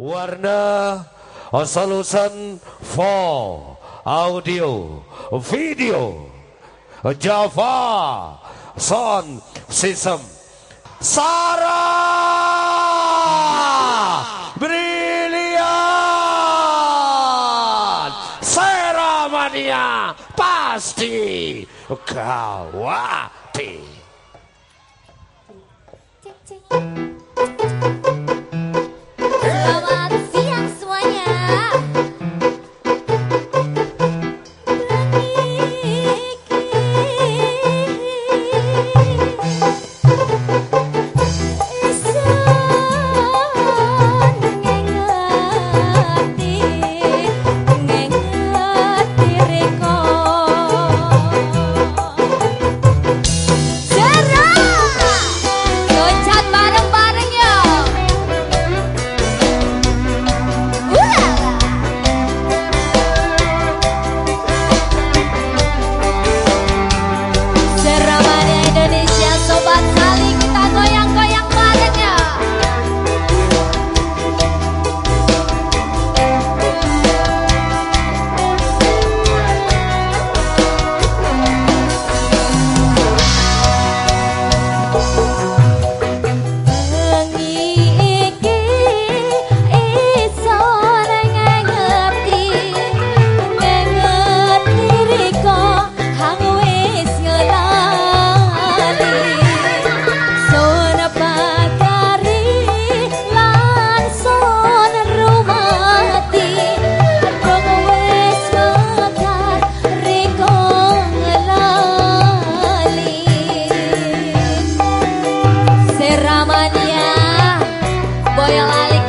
Warna Solution for Audio. Video. Java. Sound System. Sarah! Brilian Seramania! Pasti kawati Boyolali.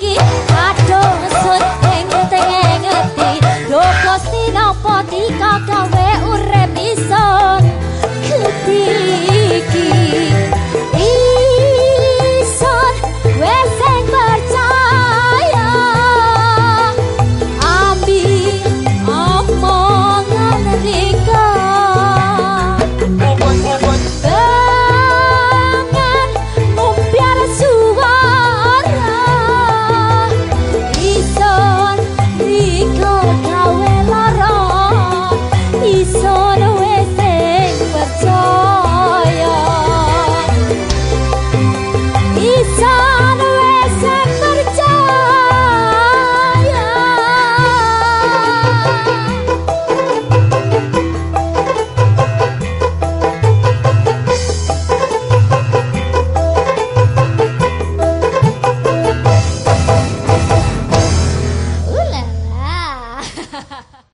Kiki.